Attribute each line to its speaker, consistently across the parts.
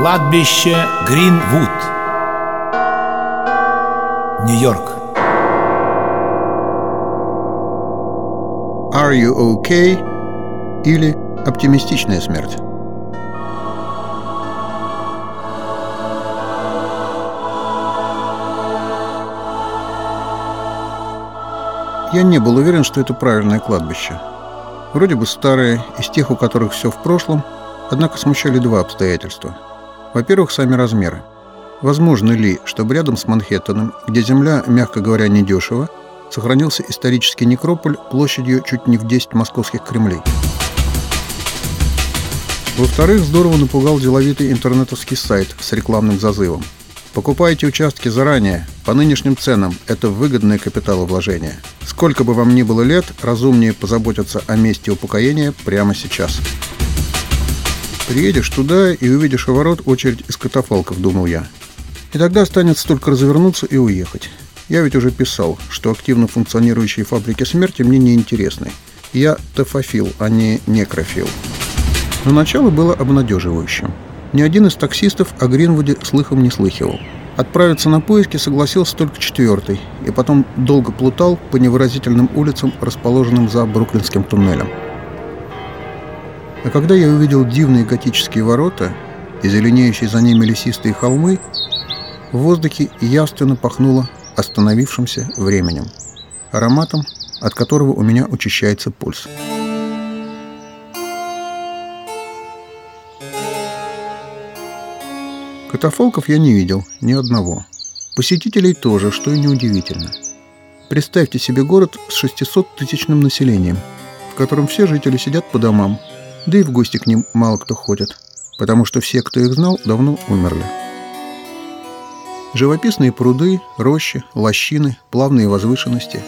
Speaker 1: Кладбище Гринвуд Нью-Йорк
Speaker 2: Are You Okay? или Оптимистичная смерть. Я не был уверен, что это правильное кладбище. Вроде бы старое, из тех, у которых все в прошлом, однако смущали два обстоятельства. Во-первых, сами размеры. Возможно ли, чтобы рядом с Манхэттеном, где земля, мягко говоря, недешево, сохранился исторический некрополь площадью чуть не в 10 московских кремлей? Во-вторых, здорово напугал деловитый интернетовский сайт с рекламным зазывом. Покупайте участки заранее, по нынешним ценам. Это выгодное капиталовложение. Сколько бы вам ни было лет, разумнее позаботиться о месте упокоения прямо сейчас. Приедешь туда и увидишь у ворот очередь из катафалков, думал я. И тогда останется только развернуться и уехать. Я ведь уже писал, что активно функционирующие фабрики смерти мне не интересны. Я тофофил, а не некрофил. Но начало было обнадеживающим. Ни один из таксистов о Гринвуде слыхом не слыхивал. Отправиться на поиски согласился только четвертый, и потом долго плутал по невыразительным улицам, расположенным за Бруклинским туннелем. А когда я увидел дивные готические ворота и зеленеющие за ними лесистые холмы, в воздухе явственно пахнуло остановившимся временем, ароматом, от которого у меня учащается пульс. Катафалков я не видел, ни одного. Посетителей тоже, что и неудивительно. Представьте себе город с 600-тысячным населением, в котором все жители сидят по домам, да и в гости к ним мало кто ходит, потому что все, кто их знал, давно умерли. Живописные пруды, рощи, лощины, плавные возвышенности.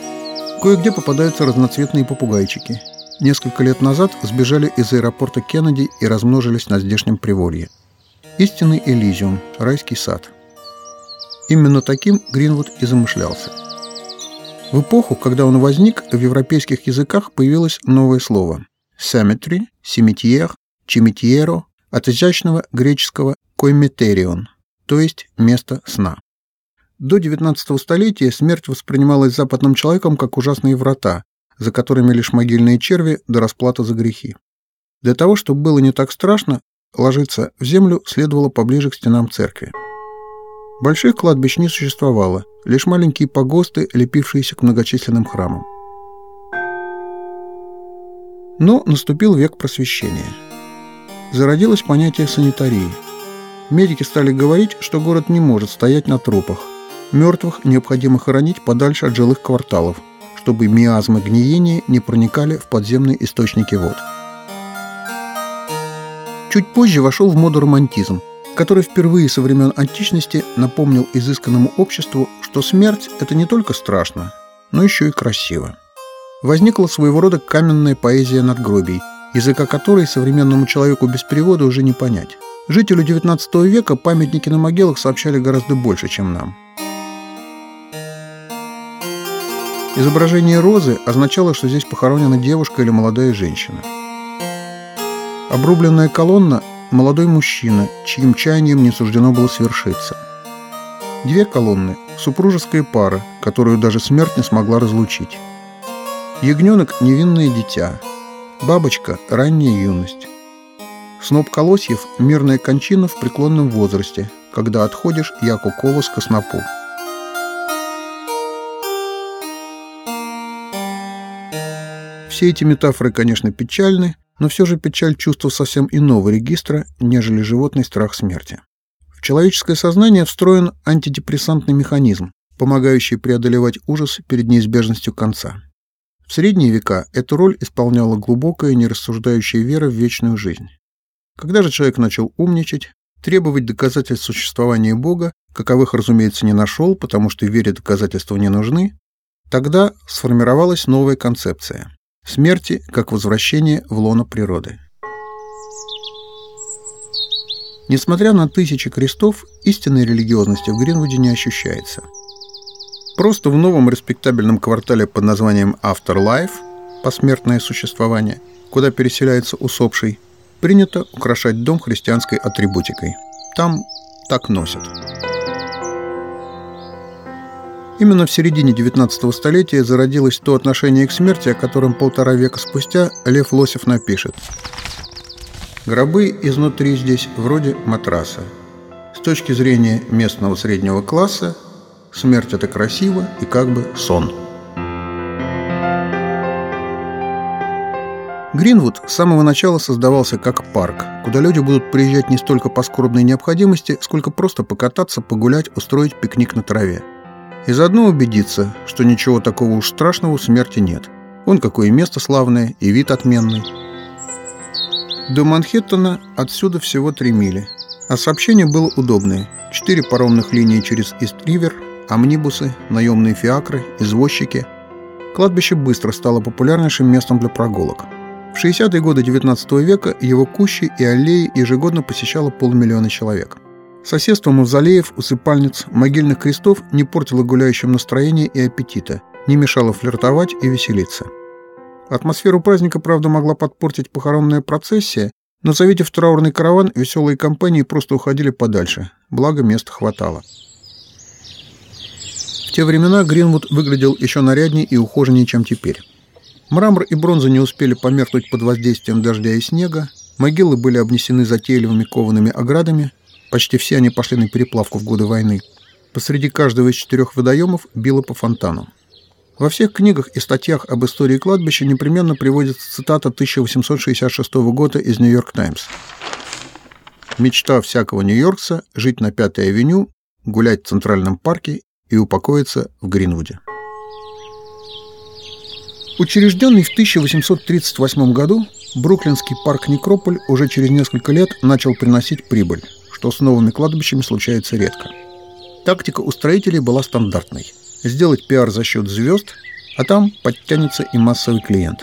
Speaker 2: Кое-где попадаются разноцветные попугайчики. Несколько лет назад сбежали из аэропорта Кеннеди и размножились на здешнем приволье – Истинный Элизиум, райский сад. Именно таким Гринвуд и замышлялся. В эпоху, когда он возник, в европейских языках появилось новое слово «cemetery», «cimetière», «cimetiero» от изящного греческого «koimeterion», то есть «место сна». До XIX столетия смерть воспринималась западным человеком как ужасные врата, за которыми лишь могильные черви до расплата за грехи. Для того, чтобы было не так страшно, Ложиться в землю следовало поближе к стенам церкви. Больших кладбищ не существовало, лишь маленькие погосты, лепившиеся к многочисленным храмам. Но наступил век просвещения. Зародилось понятие санитарии. Медики стали говорить, что город не может стоять на трупах. Мертвых необходимо хоронить подальше от жилых кварталов, чтобы миазмы гниения не проникали в подземные источники вод. Чуть позже вошел в моду романтизм, который впервые со времен античности напомнил изысканному обществу, что смерть – это не только страшно, но еще и красиво. Возникла своего рода каменная поэзия надгробий, языка которой современному человеку без перевода уже не понять. Жителю XIX века памятники на могилах сообщали гораздо больше, чем нам. Изображение розы означало, что здесь похоронена девушка или молодая женщина – Обрубленная колонна – молодой мужчина, чьим чаянием не суждено было свершиться. Две колонны – супружеская пара, которую даже смерть не смогла разлучить. Ягненок – невинное дитя. Бабочка – ранняя юность. Сноп колосьев – мирная кончина в преклонном возрасте, когда отходишь, яко колос ко снопу. Все эти метафоры, конечно, печальны, но все же печаль чувства совсем иного регистра, нежели животный страх смерти. В человеческое сознание встроен антидепрессантный механизм, помогающий преодолевать ужас перед неизбежностью конца. В средние века эту роль исполняла глубокая, нерассуждающая вера в вечную жизнь. Когда же человек начал умничать, требовать доказательств существования Бога, каковых, разумеется, не нашел, потому что вере доказательства не нужны, тогда сформировалась новая концепция смерти как возвращение в лоно природы. Несмотря на тысячи крестов, истинной религиозности в Гринвуде не ощущается. Просто в новом респектабельном квартале под названием Afterlife – посмертное существование, куда переселяется усопший, принято украшать дом христианской атрибутикой. Там так носят. Именно в середине 19 столетия зародилось то отношение к смерти, о котором полтора века спустя Лев Лосев напишет. Гробы изнутри здесь вроде матраса. С точки зрения местного среднего класса, смерть – это красиво и как бы сон. Гринвуд с самого начала создавался как парк, куда люди будут приезжать не столько по скорбной необходимости, сколько просто покататься, погулять, устроить пикник на траве – и заодно убедиться, что ничего такого уж страшного в смерти нет. Он какое место славное и вид отменный. До Манхэттена отсюда всего три мили. А сообщение было удобное. Четыре паромных линии через Ист-Ривер, амнибусы, наемные фиакры, извозчики. Кладбище быстро стало популярнейшим местом для прогулок. В 60-е годы XIX века его кущи и аллеи ежегодно посещало полмиллиона человек – Соседство мавзолеев, усыпальниц, могильных крестов не портило гуляющим настроение и аппетита, не мешало флиртовать и веселиться. Атмосферу праздника, правда, могла подпортить похоронная процессия, но, завидев траурный караван, веселые компании просто уходили подальше, благо места хватало. В те времена Гринвуд выглядел еще наряднее и ухоженнее, чем теперь. Мрамор и бронза не успели померкнуть под воздействием дождя и снега, могилы были обнесены затейливыми коваными оградами, Почти все они пошли на переплавку в годы войны. Посреди каждого из четырех водоемов било по фонтану. Во всех книгах и статьях об истории кладбища непременно приводится цитата 1866 года из «Нью-Йорк Таймс». «Мечта всякого нью-йоркца – жить на Пятой авеню, гулять в Центральном парке и упокоиться в Гринвуде». Учрежденный в 1838 году, Бруклинский парк Некрополь уже через несколько лет начал приносить прибыль – что с новыми кладбищами случается редко. Тактика у строителей была стандартной – сделать пиар за счет звезд, а там подтянется и массовый клиент.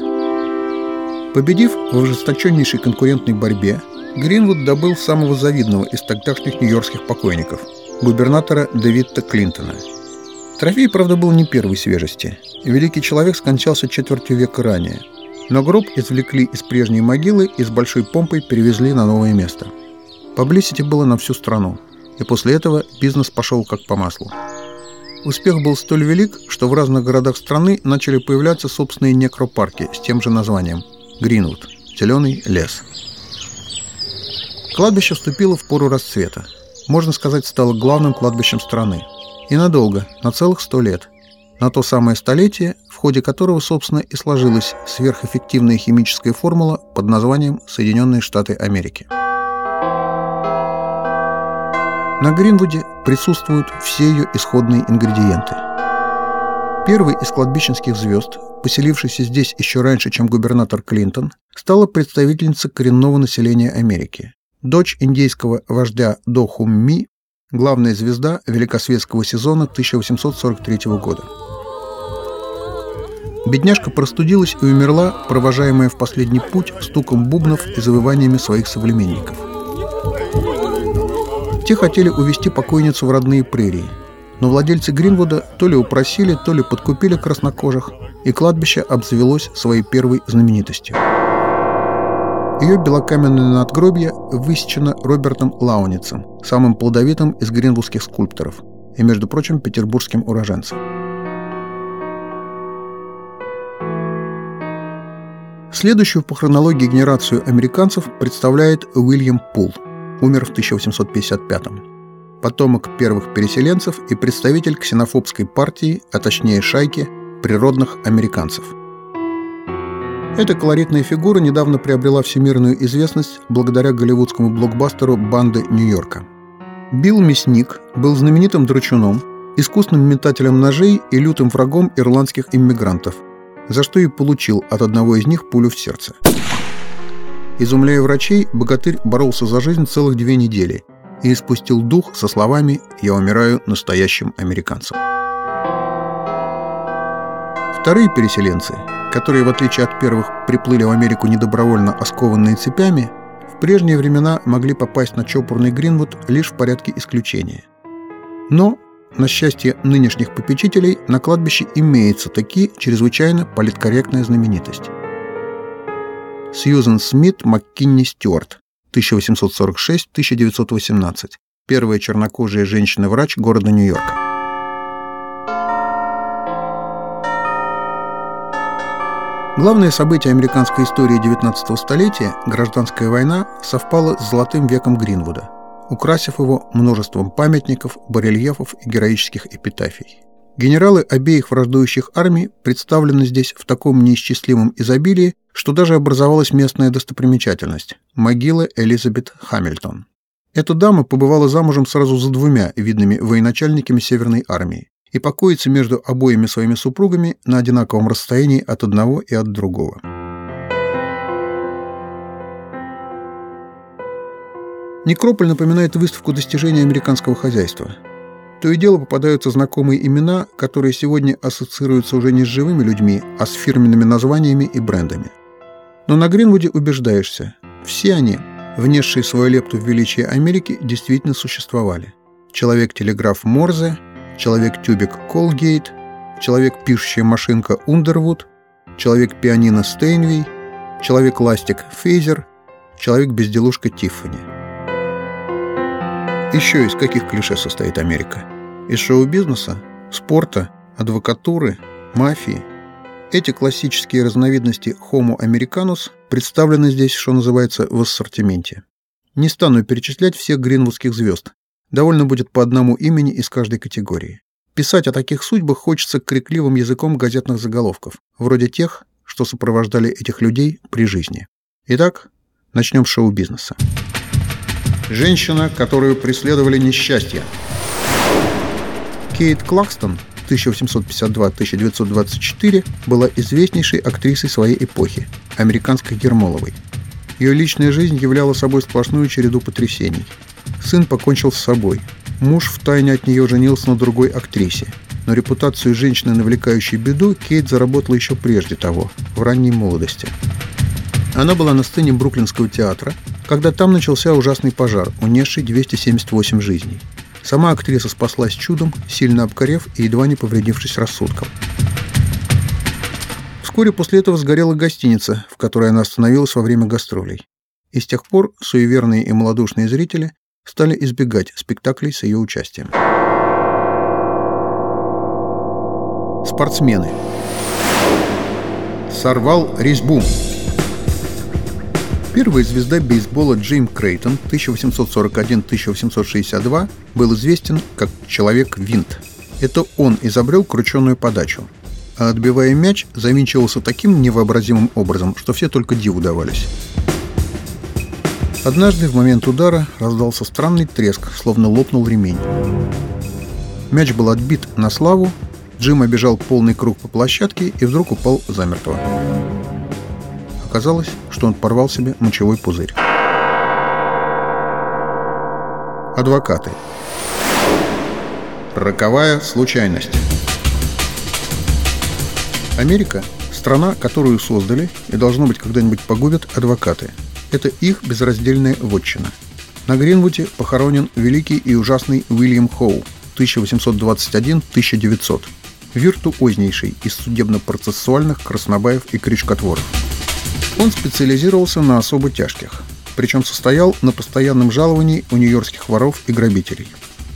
Speaker 2: Победив в ожесточеннейшей конкурентной борьбе, Гринвуд добыл самого завидного из тогдашних нью-йоркских покойников – губернатора Дэвида Клинтона. Трофей, правда, был не первой свежести. Великий человек скончался четвертью века ранее. Но гроб извлекли из прежней могилы и с большой помпой перевезли на новое место – Паблисити было на всю страну, и после этого бизнес пошел как по маслу. Успех был столь велик, что в разных городах страны начали появляться собственные некропарки с тем же названием – Гринвуд – «Зеленый лес». Кладбище вступило в пору расцвета. Можно сказать, стало главным кладбищем страны. И надолго, на целых сто лет. На то самое столетие, в ходе которого, собственно, и сложилась сверхэффективная химическая формула под названием Соединенные Штаты Америки. На Гринвуде присутствуют все ее исходные ингредиенты. Первый из кладбищенских звезд, поселившийся здесь еще раньше, чем губернатор Клинтон, стала представительница коренного населения Америки. Дочь индейского вождя Дохумми, главная звезда Великосветского сезона 1843 года. Бедняжка простудилась и умерла, провожаемая в последний путь стуком бубнов и завываниями своих современников. Те хотели увезти покойницу в родные прерии, но владельцы Гринвуда то ли упросили, то ли подкупили краснокожих, и кладбище обзавелось своей первой знаменитостью. Ее белокаменное надгробье высечено Робертом Лауницем, самым плодовитым из гринвудских скульпторов, и, между прочим, петербургским уроженцем. Следующую по хронологии генерацию американцев представляет Уильям Пул – умер в 1855-м. Потомок первых переселенцев и представитель ксенофобской партии, а точнее шайки, природных американцев. Эта колоритная фигура недавно приобрела всемирную известность благодаря голливудскому блокбастеру «Банды Нью-Йорка». Билл Мясник был знаменитым драчуном, искусным метателем ножей и лютым врагом ирландских иммигрантов, за что и получил от одного из них пулю в сердце. Изумляя врачей, богатырь боролся за жизнь целых две недели и испустил дух со словами «Я умираю настоящим американцем». Вторые переселенцы, которые, в отличие от первых, приплыли в Америку недобровольно оскованные цепями, в прежние времена могли попасть на чопорный Гринвуд лишь в порядке исключения. Но, на счастье нынешних попечителей, на кладбище имеется таки чрезвычайно политкорректная знаменитость. Сьюзен Смит МакКинни Стюарт, 1846-1918. Первая чернокожая женщина-врач города Нью-Йорка. Главное событие американской истории XIX столетия, гражданская война, совпало с золотым веком Гринвуда, украсив его множеством памятников, барельефов и героических эпитафий. Генералы обеих враждующих армий представлены здесь в таком неисчислимом изобилии, что даже образовалась местная достопримечательность – могила Элизабет Хамильтон. Эта дама побывала замужем сразу за двумя видными военачальниками Северной армии и покоится между обоими своими супругами на одинаковом расстоянии от одного и от другого. Некрополь напоминает выставку достижений американского хозяйства. То и дело попадаются знакомые имена, которые сегодня ассоциируются уже не с живыми людьми, а с фирменными названиями и брендами. Но на Гринвуде убеждаешься, все они, внесшие свою лепту в величие Америки, действительно существовали. Человек-телеграф Морзе, человек-тюбик Колгейт, человек-пишущая машинка Ундервуд, человек-пианино Стейнвей, человек-ластик Фейзер, человек-безделушка Тиффани. Еще из каких клише состоит Америка? Из шоу-бизнеса, спорта, адвокатуры, мафии. Эти классические разновидности Homo americanus представлены здесь, что называется, в ассортименте. Не стану перечислять всех гринвудских звезд, Довольно будет по одному имени из каждой категории. Писать о таких судьбах хочется крикливым языком газетных заголовков, вроде тех, что сопровождали этих людей при жизни. Итак, начнем с шоу-бизнеса. Женщина, которую преследовали несчастья. Кейт Клакстон 1852-1924 была известнейшей актрисой своей эпохи, американской Гермоловой. Ее личная жизнь являла собой сплошную череду потрясений – Сын покончил с собой. Муж втайне от нее женился на другой актрисе. Но репутацию женщины, навлекающей беду, Кейт заработала еще прежде того, в ранней молодости. Она была на сцене Бруклинского театра, когда там начался ужасный пожар, унесший 278 жизней. Сама актриса спаслась чудом, сильно обкорев и едва не повредившись рассудком. Вскоре после этого сгорела гостиница, в которой она остановилась во время гастролей. И с тех пор суеверные и малодушные зрители стали избегать спектаклей с ее участием. Спортсмены. Сорвал резьбу. Первая звезда бейсбола Джим Крейтон 1841-1862 был известен как «Человек-винт». Это он изобрел крученную подачу. А отбивая мяч, завинчивался таким невообразимым образом, что все только диву давались. Однажды в момент удара раздался странный треск, словно лопнул ремень. Мяч был отбит на славу, Джим обежал полный круг по площадке и вдруг упал замертво. Оказалось, что он порвал себе мочевой пузырь. Адвокаты. Роковая случайность. Америка – страна, которую создали и, должно быть, когда-нибудь погубят адвокаты – это их безраздельная вотчина. На Гринвуде похоронен великий и ужасный Уильям Хоу 1821-1900, виртуознейший из судебно-процессуальных краснобаев и крючкотворов. Он специализировался на особо тяжких, причем состоял на постоянном жаловании у нью-йоркских воров и грабителей.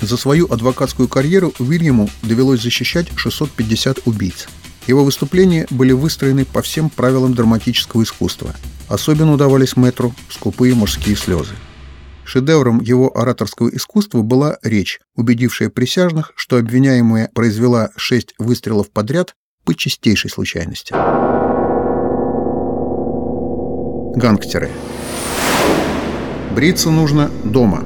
Speaker 2: За свою адвокатскую карьеру Уильяму довелось защищать 650 убийц. Его выступления были выстроены по всем правилам драматического искусства – Особенно удавались Мэтру скупые мужские слезы. Шедевром его ораторского искусства была речь, убедившая присяжных, что обвиняемая произвела шесть выстрелов подряд по чистейшей случайности. Гангстеры. Бриться нужно дома.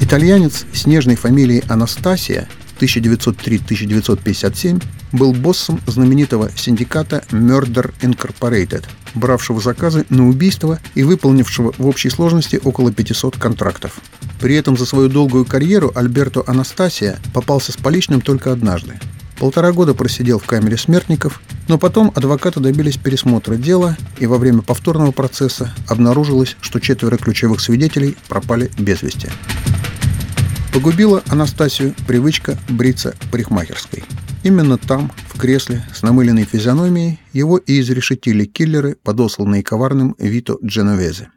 Speaker 2: Итальянец с нежной фамилией Анастасия 1903-1957 был боссом знаменитого синдиката Murder Incorporated, бравшего заказы на убийство и выполнившего в общей сложности около 500 контрактов. При этом за свою долгую карьеру Альберто Анастасия попался с поличным только однажды. Полтора года просидел в камере смертников, но потом адвокаты добились пересмотра дела, и во время повторного процесса обнаружилось, что четверо ключевых свидетелей пропали без вести. Погубила Анастасию привычка бриться парикмахерской – Именно там, в кресле, с намыленной физиономией, его и изрешетили киллеры, подосланные коварным Вито Дженовезе.